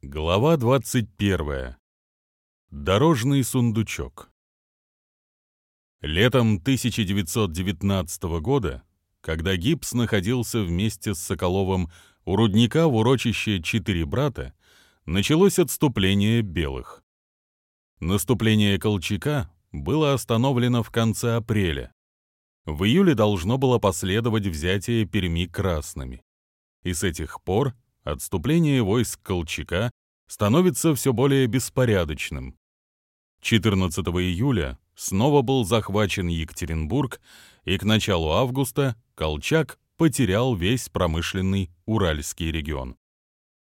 Глава 21. Дорожный сундучок. Летом 1919 года, когда Гипс находился вместе с Соколовым у рудника в урочище «Четыре брата», началось отступление белых. Наступление Колчака было остановлено в конце апреля. В июле должно было последовать взятие Перми красными. И с этих пор отступление войск Колчака становится все более беспорядочным. 14 июля снова был захвачен Екатеринбург, и к началу августа Колчак потерял весь промышленный Уральский регион.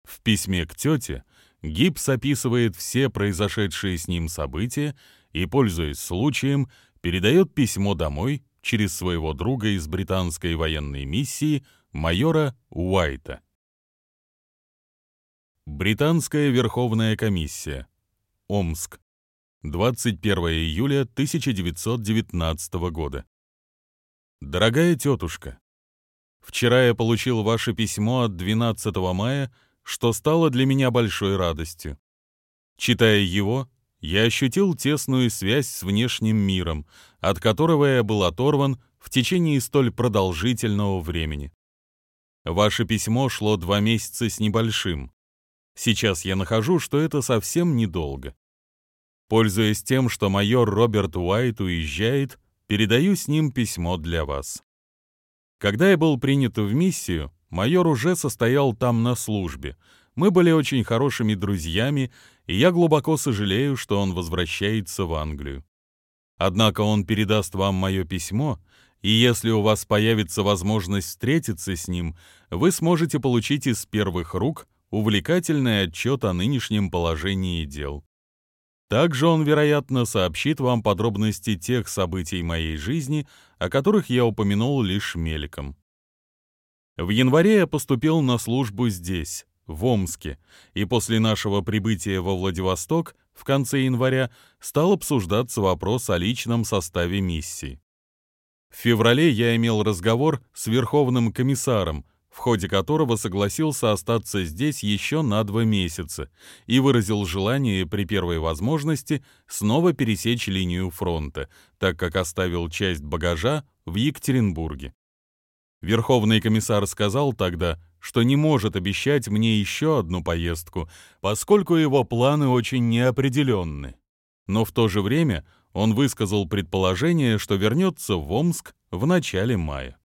В письме к тете Гипс описывает все произошедшие с ним события и, пользуясь случаем, передает письмо домой через своего друга из британской военной миссии майора Уайта. Британская Верховная комиссия. Омск. 21 июля 1919 года. Дорогая тетушка, вчера я получил ваше письмо от 12 мая, что стало для меня большой радостью. Читая его, я ощутил тесную связь с внешним миром, от которого я был оторван в течение столь продолжительного времени. Ваше письмо шло два месяца с небольшим. Сейчас я нахожу, что это совсем недолго. Пользуясь тем, что майор Роберт Уайт уезжает, передаю с ним письмо для вас. Когда я был принят в миссию, майор уже состоял там на службе. Мы были очень хорошими друзьями, и я глубоко сожалею, что он возвращается в Англию. Однако он передаст вам мое письмо, и если у вас появится возможность встретиться с ним, вы сможете получить из первых рук увлекательный отчет о нынешнем положении дел. Также он, вероятно, сообщит вам подробности тех событий моей жизни, о которых я упомянул лишь мельком. В январе я поступил на службу здесь, в Омске, и после нашего прибытия во Владивосток в конце января стал обсуждаться вопрос о личном составе миссии. В феврале я имел разговор с Верховным комиссаром, в ходе которого согласился остаться здесь еще на два месяца и выразил желание при первой возможности снова пересечь линию фронта, так как оставил часть багажа в Екатеринбурге. Верховный комиссар сказал тогда, что не может обещать мне еще одну поездку, поскольку его планы очень неопределенны. Но в то же время он высказал предположение, что вернется в Омск в начале мая.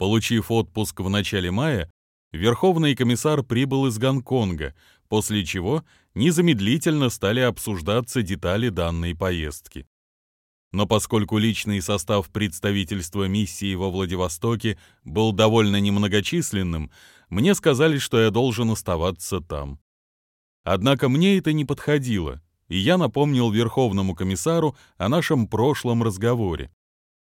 Получив отпуск в начале мая, Верховный комиссар прибыл из Гонконга, после чего незамедлительно стали обсуждаться детали данной поездки. Но поскольку личный состав представительства миссии во Владивостоке был довольно немногочисленным, мне сказали, что я должен оставаться там. Однако мне это не подходило, и я напомнил Верховному комиссару о нашем прошлом разговоре.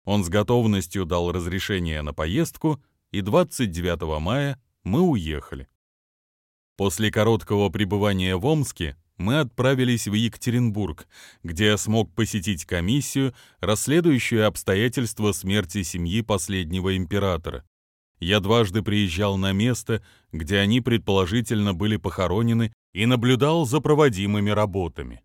Он с готовностью дал разрешение на поездку, и 29 мая мы уехали. После короткого пребывания в Омске мы отправились в Екатеринбург, где я смог посетить комиссию, расследующую обстоятельства смерти семьи последнего императора. Я дважды приезжал на место, где они предположительно были похоронены, и наблюдал за проводимыми работами.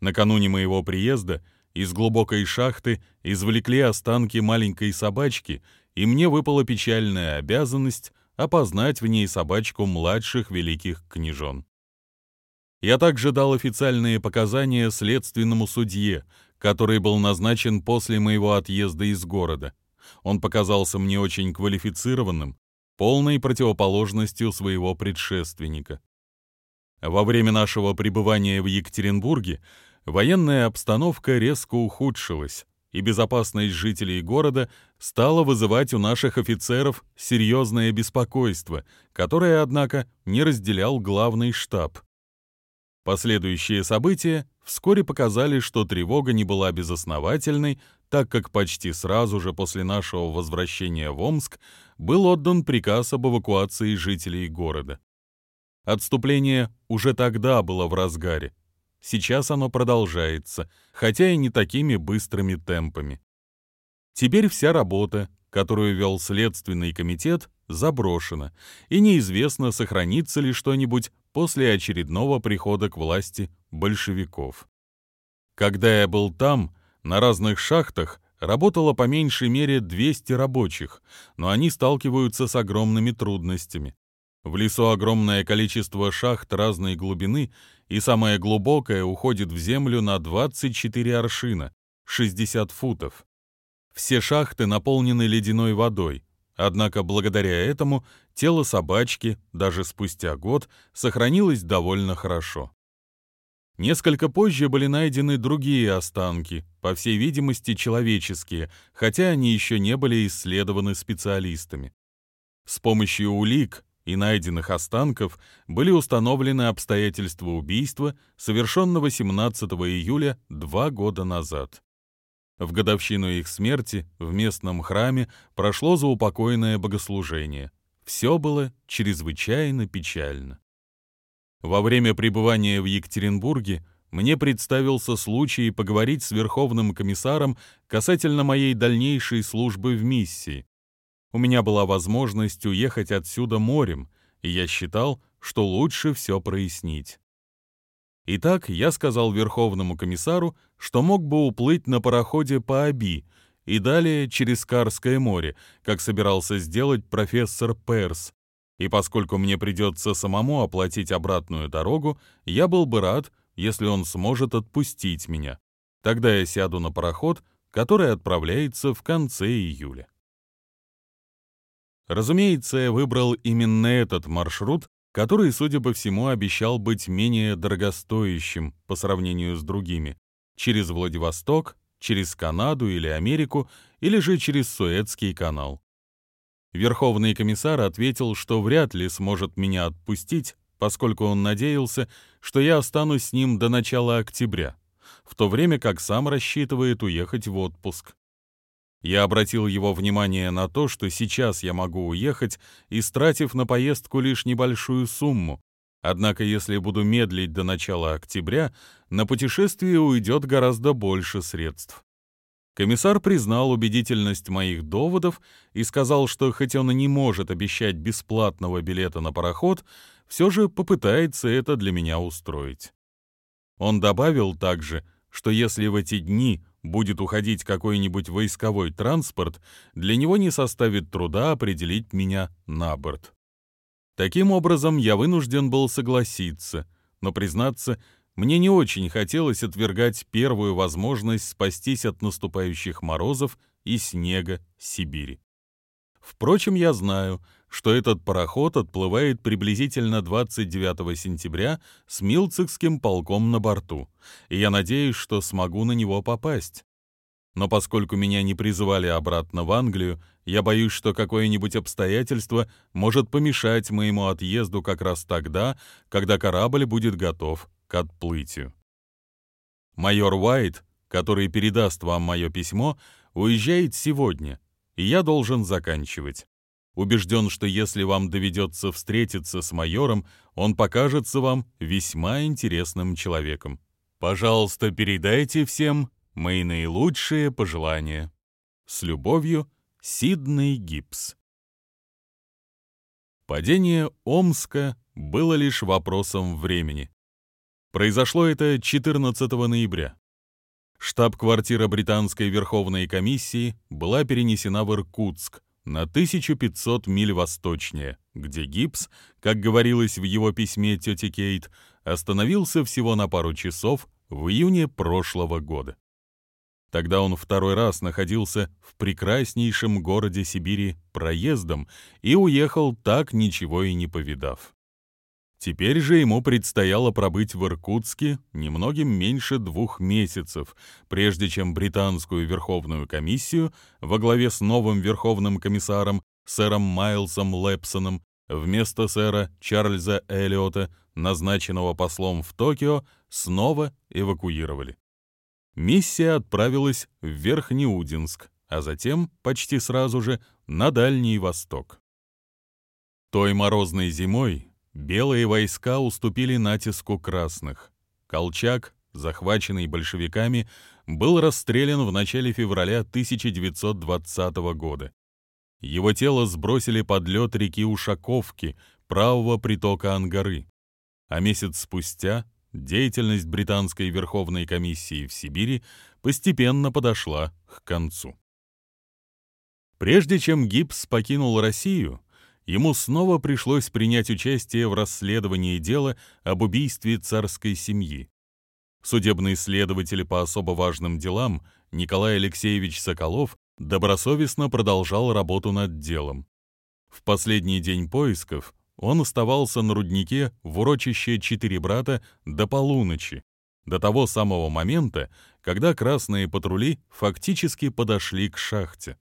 Накануне моего приезда из глубокой шахты извлекли останки маленькой собачки, и мне выпала печальная обязанность опознать в ней собачку младших великих княжон. Я также дал официальные показания следственному судье, который был назначен после моего отъезда из города. Он показался мне очень квалифицированным, полной противоположностью своего предшественника. Во время нашего пребывания в Екатеринбурге военная обстановка резко ухудшилась, и безопасность жителей города стала вызывать у наших офицеров серьезное беспокойство, которое, однако, не разделял главный штаб. Последующие события вскоре показали, что тревога не была безосновательной, так как почти сразу же после нашего возвращения в Омск был отдан приказ об эвакуации жителей города. Отступление уже тогда было в разгаре, Сейчас оно продолжается, хотя и не такими быстрыми темпами. Теперь вся работа, которую вел Следственный комитет, заброшена, и неизвестно, сохранится ли что-нибудь после очередного прихода к власти большевиков. Когда я был там, на разных шахтах работало по меньшей мере 200 рабочих, но они сталкиваются с огромными трудностями. В лесу огромное количество шахт разной глубины, и самая глубокая уходит в землю на 24 аршина, 60 футов. Все шахты наполнены ледяной водой, однако благодаря этому тело собачки, даже спустя год, сохранилось довольно хорошо. Несколько позже были найдены другие останки, по всей видимости человеческие, хотя они еще не были исследованы специалистами. С помощью улик и найденных останков были установлены обстоятельства убийства, совершенного 17 июля два года назад. В годовщину их смерти в местном храме прошло заупокойное богослужение. Все было чрезвычайно печально. Во время пребывания в Екатеринбурге мне представился случай поговорить с Верховным комиссаром касательно моей дальнейшей службы в миссии. У меня была возможность уехать отсюда морем, и я считал, что лучше все прояснить. Итак, я сказал Верховному комиссару, что мог бы уплыть на пароходе по Аби и далее через Карское море, как собирался сделать профессор Перс, и поскольку мне придется самому оплатить обратную дорогу, я был бы рад, если он сможет отпустить меня. Тогда я сяду на пароход, который отправляется в конце июля. Разумеется, я выбрал именно этот маршрут, который, судя по всему, обещал быть менее дорогостоящим по сравнению с другими, через Владивосток, через Канаду или Америку, или же через Суэцкий канал. Верховный комиссар ответил, что вряд ли сможет меня отпустить, поскольку он надеялся, что я останусь с ним до начала октября, в то время как сам рассчитывает уехать в отпуск. Я обратил его внимание на то, что сейчас я могу уехать, истратив на поездку лишь небольшую сумму, однако если буду медлить до начала октября, на путешествие уйдет гораздо больше средств. Комиссар признал убедительность моих доводов и сказал, что хоть он и не может обещать бесплатного билета на пароход, все же попытается это для меня устроить. Он добавил также, что если в эти дни будет уходить какой-нибудь войсковой транспорт, для него не составит труда определить меня на борт. Таким образом, я вынужден был согласиться, но, признаться, мне не очень хотелось отвергать первую возможность спастись от наступающих морозов и снега Сибири. Впрочем, я знаю, что этот пароход отплывает приблизительно 29 сентября с Милцикским полком на борту, и я надеюсь, что смогу на него попасть. Но поскольку меня не призывали обратно в Англию, я боюсь, что какое-нибудь обстоятельство может помешать моему отъезду как раз тогда, когда корабль будет готов к отплытию. Майор Уайт, который передаст вам мое письмо, уезжает сегодня, и я должен заканчивать. Убежден, что если вам доведется встретиться с майором, он покажется вам весьма интересным человеком. Пожалуйста, передайте всем мои наилучшие пожелания. С любовью, Сидней Гибс. Падение Омска было лишь вопросом времени. Произошло это 14 ноября. Штаб-квартира Британской Верховной комиссии была перенесена в Иркутск, на 1500 миль восточнее, где Гибс, как говорилось в его письме тете Кейт, остановился всего на пару часов в июне прошлого года. Тогда он второй раз находился в прекраснейшем городе Сибири проездом и уехал так ничего и не повидав. Теперь же ему предстояло пробыть в Иркутске немногим меньше двух месяцев, прежде чем британскую Верховную комиссию во главе с новым Верховным комиссаром сэром Майлсом Лепсоном вместо сэра Чарльза Эллиота, назначенного послом в Токио, снова эвакуировали. Миссия отправилась в Верхнеудинск, а затем, почти сразу же, на Дальний Восток. Той морозной зимой Белые войска уступили натиску красных. Колчак, захваченный большевиками, был расстрелян в начале февраля 1920 года. Его тело сбросили под лед реки Ушаковки, правого притока Ангары. а месяц спустя деятельность британской Верховной комиссии в Сибири постепенно подошла к концу. Прежде чем Гибс покинул Россию, ему снова пришлось принять участие в расследовании дела об убийстве царской семьи. Судебный следователь по особо важным делам Николай Алексеевич Соколов добросовестно продолжал работу над делом. В последний день поисков он оставался на руднике в урочище «Четыре брата» до полуночи, до того самого момента, когда красные патрули фактически подошли к шахте.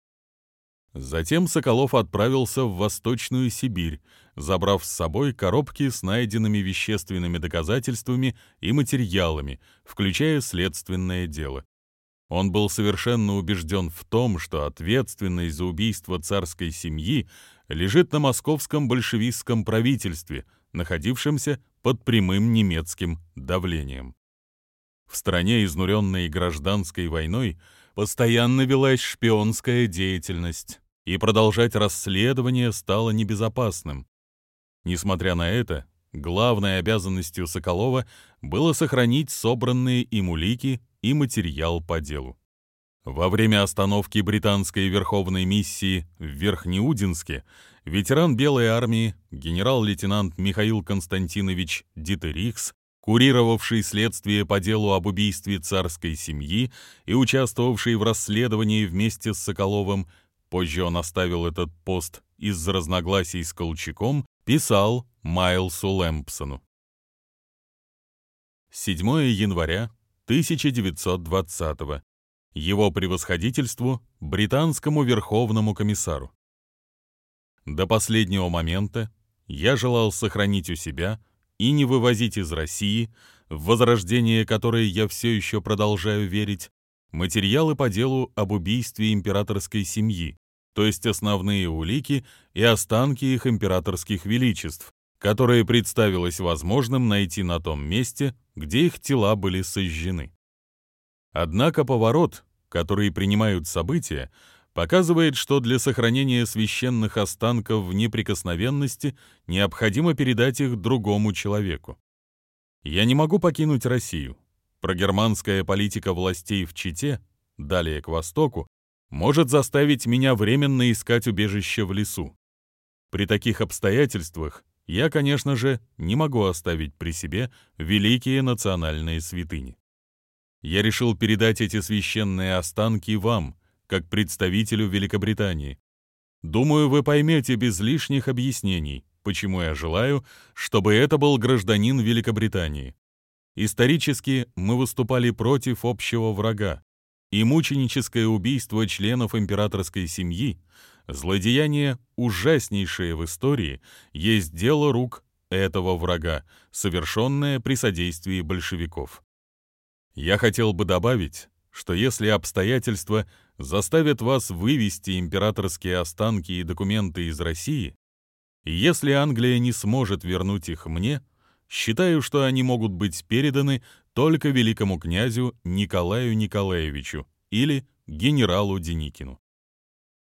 Затем Соколов отправился в Восточную Сибирь, забрав с собой коробки с найденными вещественными доказательствами и материалами, включая следственное дело. Он был совершенно убежден в том, что ответственность за убийство царской семьи лежит на московском большевистском правительстве, находившемся под прямым немецким давлением. В стране, изнуренной гражданской войной, постоянно велась шпионская деятельность, и продолжать расследование стало небезопасным. Несмотря на это, главной обязанностью Соколова было сохранить собранные им улики и материал по делу. Во время остановки британской верховной миссии в Верхнеудинске ветеран Белой армии генерал-лейтенант Михаил Константинович Дитерихс, курировавший следствие по делу об убийстве царской семьи и участвовавший в расследовании вместе с Соколовым, позже он оставил этот пост из-за разногласий с Колчаком, писал Майлсу Лэмпсону. 7 января 1920 -го. Его превосходительству, британскому верховному комиссару. До последнего момента я желал сохранить у себя и не вывозить из России, в возрождение которой я все еще продолжаю верить, материалы по делу об убийстве императорской семьи, то есть основные улики и останки их императорских величеств, которые представилось возможным найти на том месте, где их тела были сожжены. Однако поворот, который принимают события, показывает, что для сохранения священных останков в неприкосновенности необходимо передать их другому человеку. Я не могу покинуть Россию. Прогерманская политика властей в Чите, далее к востоку, может заставить меня временно искать убежище в лесу. При таких обстоятельствах я, конечно же, не могу оставить при себе великие национальные святыни. Я решил передать эти священные останки вам, как представителю Великобритании. Думаю, вы поймете без лишних объяснений, почему я желаю, чтобы это был гражданин Великобритании. Исторически мы выступали против общего врага, и мученическое убийство членов императорской семьи Злодеяние, ужаснейшее в истории, есть дело рук этого врага, совершенное при содействии большевиков. Я хотел бы добавить, что если обстоятельства заставят вас вывести императорские останки и документы из России, если Англия не сможет вернуть их мне, считаю, что они могут быть переданы только великому князю Николаю Николаевичу или генералу Деникину.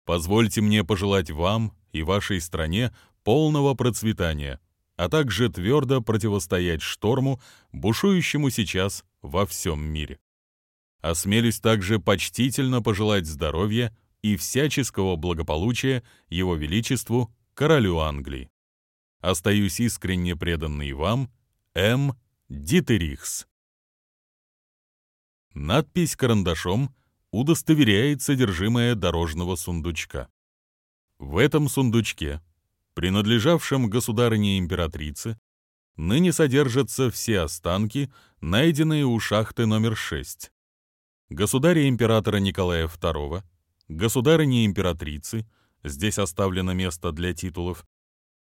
Позвольте мне пожелать вам и вашей стране полного процветания, а также твердо противостоять шторму, бушующему сейчас во всем мире. Осмелюсь также почтительно пожелать здоровья и всяческого благополучия Его Величеству, королю Англии. Остаюсь искренне преданный вам, М. Дитерихс. Надпись карандашом удостоверяет содержимое дорожного сундучка. В этом сундучке, принадлежавшем государыне-императрице, ныне содержатся все останки, найденные у шахты номер 6. Государя-императора Николая II, государыни-императрицы, здесь оставлено место для титулов,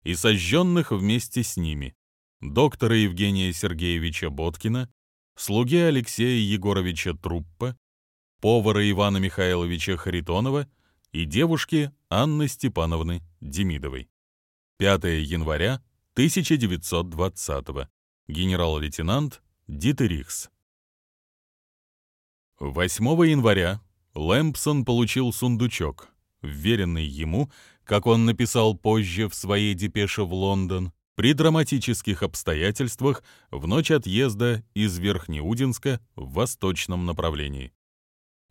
и сожженных вместе с ними, доктора Евгения Сергеевича Боткина, слуги Алексея Егоровича Труппа, повара Ивана Михайловича Харитонова и девушки Анны Степановны Демидовой. 5 января 1920 Генерал-лейтенант Дитерихс. 8 января Лэмпсон получил сундучок, вверенный ему, как он написал позже в своей депеше в Лондон, при драматических обстоятельствах в ночь отъезда из Верхнеудинска в восточном направлении.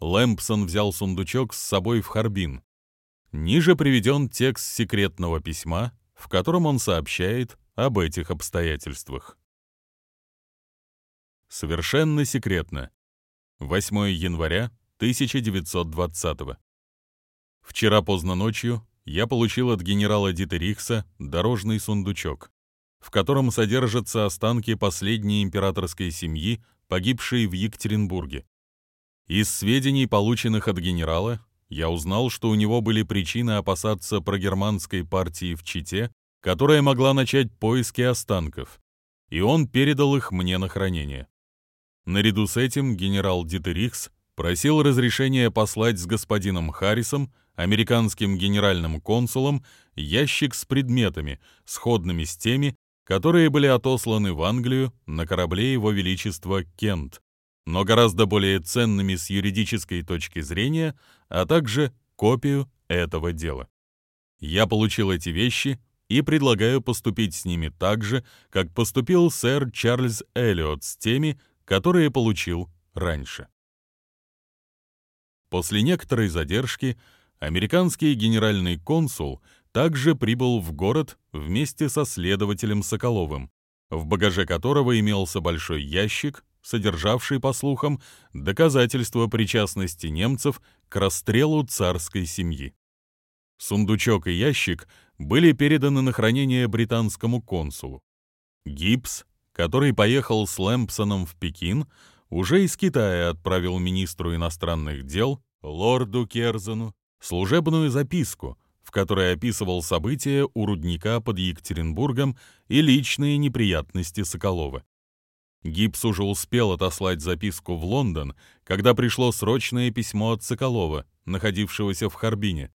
Лэмпсон взял сундучок с собой в Харбин. Ниже приведен текст секретного письма, в котором он сообщает об этих обстоятельствах. Совершенно секретно. 8 января 1920 -го. Вчера поздно ночью я получил от генерала Дитерихса дорожный сундучок, в котором содержатся останки последней императорской семьи, погибшей в Екатеринбурге. Из сведений, полученных от генерала, я узнал, что у него были причины опасаться прогерманской партии в Чите, которая могла начать поиски останков, и он передал их мне на хранение. Наряду с этим генерал Дитерихс просил разрешения послать с господином Харрисом, американским генеральным консулом, ящик с предметами, сходными с теми, которые были отосланы в Англию на корабле Его Величества Кент, но гораздо более ценными с юридической точки зрения, а также копию этого дела. Я получил эти вещи и предлагаю поступить с ними так же, как поступил сэр Чарльз Эллиот с теми, которые получил раньше. После некоторой задержки американский генеральный консул также прибыл в город вместе со следователем Соколовым, в багаже которого имелся большой ящик, содержавший, по слухам, доказательства причастности немцев к расстрелу царской семьи. Сундучок и ящик были переданы на хранение британскому консулу. Гибс, который поехал с Лэмпсоном в Пекин, уже из Китая отправил министру иностранных дел, лорду Керзену, служебную записку, в которой описывал события у рудника под Екатеринбургом и личные неприятности Соколова. Гипс уже успел отослать записку в Лондон, когда пришло срочное письмо от Соколова, находившегося в Харбине.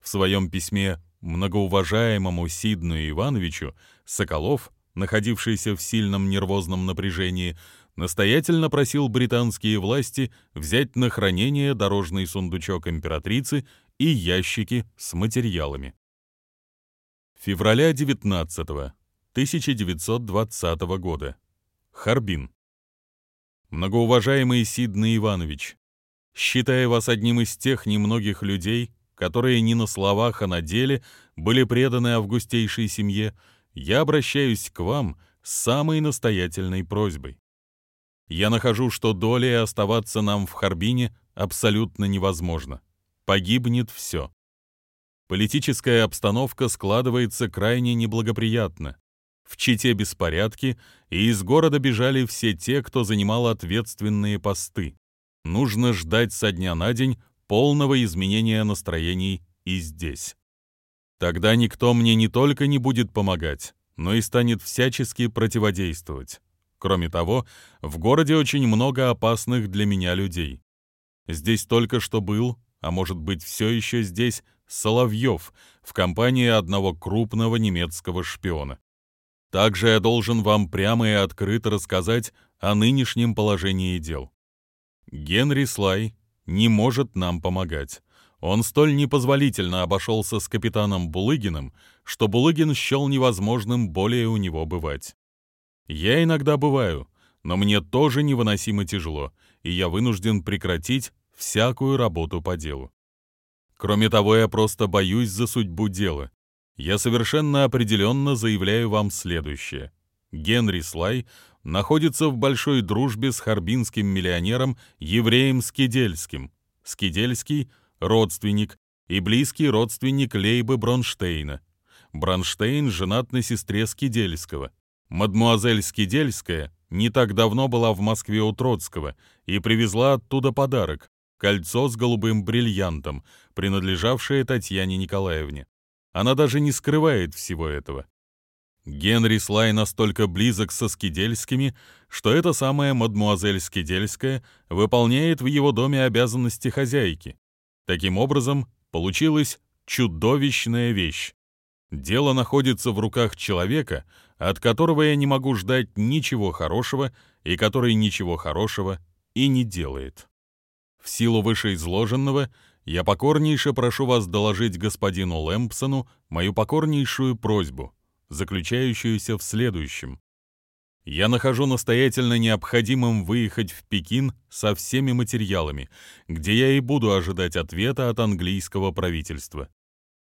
В своем письме многоуважаемому Сидну Ивановичу Соколов, находившийся в сильном нервозном напряжении, настоятельно просил британские власти взять на хранение дорожный сундучок императрицы и ящики с материалами. Февраля 19 1920 года. Харбин. Многоуважаемый Сидный Иванович, считая вас одним из тех немногих людей, которые не на словах, а на деле были преданы августейшей семье, я обращаюсь к вам с самой настоятельной просьбой. Я нахожу, что долей оставаться нам в Харбине абсолютно невозможно. Погибнет все. Политическая обстановка складывается крайне неблагоприятно. В Чите беспорядки, и из города бежали все те, кто занимал ответственные посты. Нужно ждать со дня на день полного изменения настроений и здесь. Тогда никто мне не только не будет помогать, но и станет всячески противодействовать. Кроме того, в городе очень много опасных для меня людей. Здесь только что был, а может быть все еще здесь, Соловьев в компании одного крупного немецкого шпиона. Также я должен вам прямо и открыто рассказать о нынешнем положении дел. Генри Слай не может нам помогать. Он столь непозволительно обошелся с капитаном Булыгиным, что Булыгин счел невозможным более у него бывать. Я иногда бываю, но мне тоже невыносимо тяжело, и я вынужден прекратить всякую работу по делу. Кроме того, я просто боюсь за судьбу дела, я совершенно определенно заявляю вам следующее. Генри Слай находится в большой дружбе с харбинским миллионером евреем Скидельским. Скидельский — родственник и близкий родственник Лейбы Бронштейна. Бронштейн женат на сестре Скидельского. Мадмуазель Скидельская не так давно была в Москве у Троцкого и привезла оттуда подарок — кольцо с голубым бриллиантом, принадлежавшее Татьяне Николаевне. Она даже не скрывает всего этого. Генри Слай настолько близок со Скидельскими, что эта самая мадмуазель Скидельская выполняет в его доме обязанности хозяйки. Таким образом, получилась чудовищная вещь. Дело находится в руках человека, от которого я не могу ждать ничего хорошего и который ничего хорошего и не делает. В силу вышеизложенного я покорнейше прошу вас доложить господину Лэмпсону мою покорнейшую просьбу заключающуюся в следующем. Я нахожу настоятельно необходимым выехать в Пекин со всеми материалами, где я и буду ожидать ответа от английского правительства.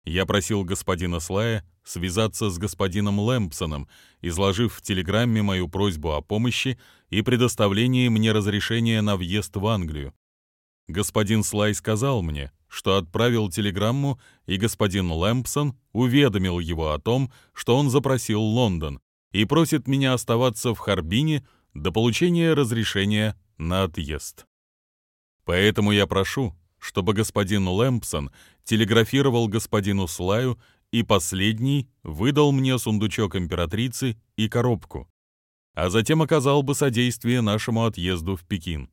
Я просил господина Слая связаться с господином Лэмпсоном, изложив в телеграмме мою просьбу о помощи и предоставлении мне разрешения на въезд в Англию. Господин Слай сказал мне, что отправил телеграмму, и господин Лэмпсон уведомил его о том, что он запросил Лондон и просит меня оставаться в Харбине до получения разрешения на отъезд. Поэтому я прошу, чтобы господин Лэмпсон телеграфировал господину Слаю, и последний выдал мне сундучок императрицы и коробку, а затем оказал бы содействие нашему отъезду в Пекин.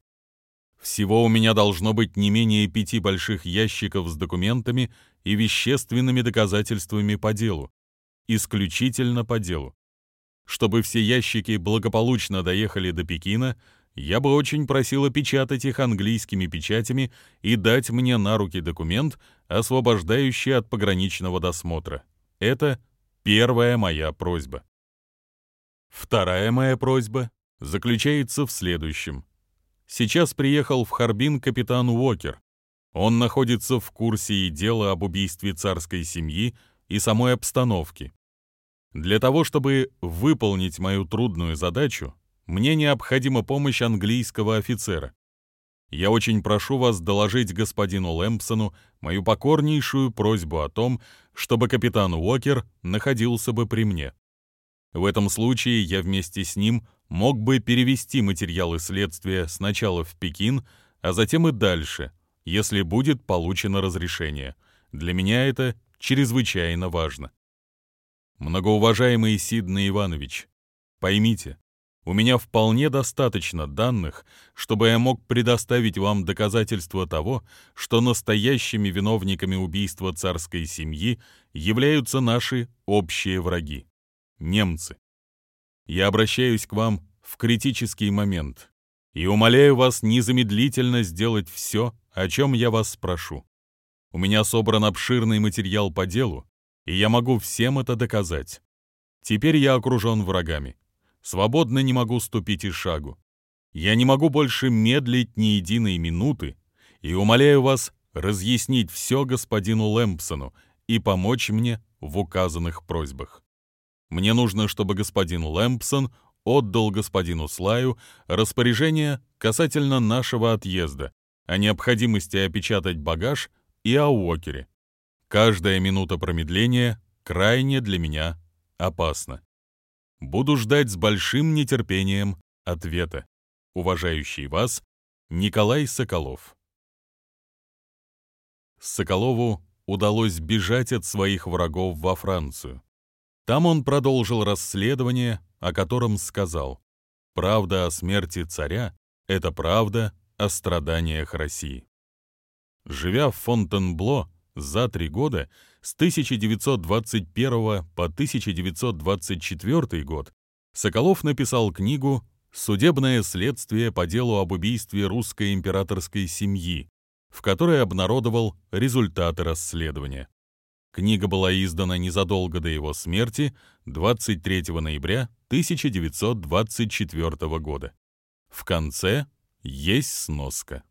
Всего у меня должно быть не менее пяти больших ящиков с документами и вещественными доказательствами по делу, исключительно по делу. Чтобы все ящики благополучно доехали до Пекина, я бы очень просил опечатать их английскими печатями и дать мне на руки документ, освобождающий от пограничного досмотра. Это первая моя просьба. Вторая моя просьба заключается в следующем. Сейчас приехал в Харбин капитан Уокер. Он находится в курсе и дела об убийстве царской семьи и самой обстановки. Для того, чтобы выполнить мою трудную задачу, мне необходима помощь английского офицера. Я очень прошу вас доложить господину Лэмпсону мою покорнейшую просьбу о том, чтобы капитан Уокер находился бы при мне. В этом случае я вместе с ним мог бы перевести материалы следствия сначала в Пекин, а затем и дальше, если будет получено разрешение. Для меня это чрезвычайно важно. Многоуважаемый Сиднey Иванович, поймите, у меня вполне достаточно данных, чтобы я мог предоставить вам доказательства того, что настоящими виновниками убийства царской семьи являются наши общие враги – немцы. Я обращаюсь к вам в критический момент и умоляю вас незамедлительно сделать все, о чем я вас спрошу. У меня собран обширный материал по делу, и я могу всем это доказать. Теперь я окружен врагами свободно не могу ступить и шагу. Я не могу больше медлить ни единой минуты и умоляю вас разъяснить все господину Лэмпсону и помочь мне в указанных просьбах. Мне нужно, чтобы господин Лэмпсон отдал господину Слаю распоряжение касательно нашего отъезда, о необходимости опечатать багаж и о Уокере. Каждая минута промедления крайне для меня опасна. Буду ждать с большим нетерпением ответа. Уважающий вас, Николай Соколов. Соколову удалось бежать от своих врагов во Францию. Там он продолжил расследование, о котором сказал «Правда о смерти царя — это правда о страданиях России». Живя в Фонтенбло за три года, с 1921 по 1924 год Соколов написал книгу «Судебное следствие по делу об убийстве русской императорской семьи», в которой обнародовал результаты расследования. Книга была издана незадолго до его смерти, 23 ноября 1924 года. В конце есть сноска.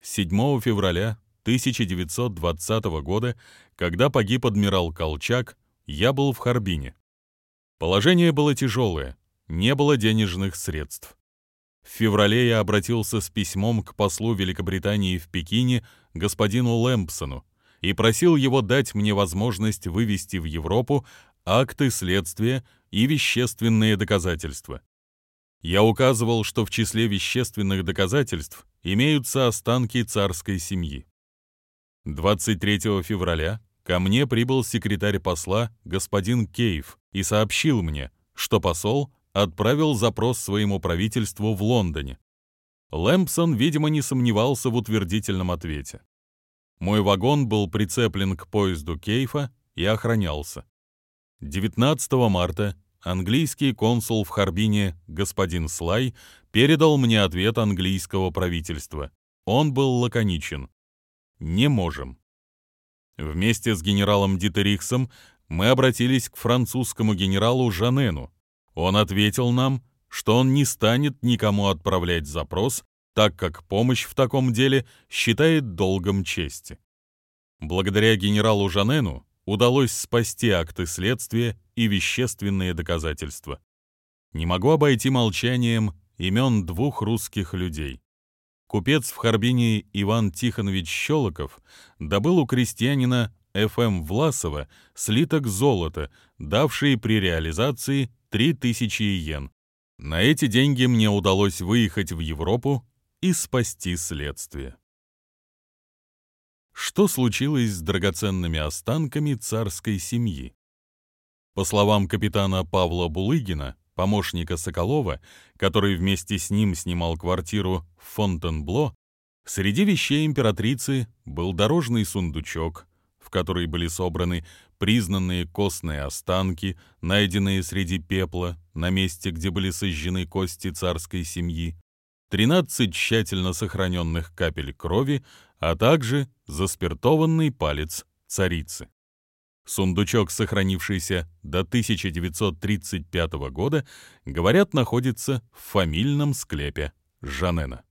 7 февраля 1920 года, когда погиб адмирал Колчак, я был в Харбине. Положение было тяжелое, не было денежных средств. В феврале я обратился с письмом к послу Великобритании в Пекине господину Лэмпсону и просил его дать мне возможность вывести в Европу акты следствия и вещественные доказательства. Я указывал, что в числе вещественных доказательств имеются останки царской семьи. 23 февраля ко мне прибыл секретарь посла господин Кейв и сообщил мне, что посол отправил запрос своему правительству в Лондоне. Лэмпсон, видимо, не сомневался в утвердительном ответе. Мой вагон был прицеплен к поезду Кейфа и охранялся. 19 марта английский консул в Харбине господин Слай передал мне ответ английского правительства. Он был лаконичен не можем. Вместе с генералом Дитерихсом мы обратились к французскому генералу Жанену. Он ответил нам, что он не станет никому отправлять запрос, так как помощь в таком деле считает долгом чести. Благодаря генералу Жанену удалось спасти акты следствия и вещественные доказательства. Не могу обойти молчанием имен двух русских людей. Купец в Харбине Иван Тихонович Щелоков добыл у крестьянина Ф.М. Власова слиток золота, давший при реализации 3000 йен. На эти деньги мне удалось выехать в Европу и спасти следствие. Что случилось с драгоценными останками царской семьи? По словам капитана Павла Булыгина, помощника Соколова, который вместе с ним снимал квартиру в Фонтенбло, среди вещей императрицы был дорожный сундучок, в который были собраны признанные костные останки, найденные среди пепла на месте, где были сожжены кости царской семьи, 13 тщательно сохраненных капель крови, а также заспиртованный палец царицы. Сундучок, сохранившийся до 1935 года, говорят, находится в фамильном склепе Жанена.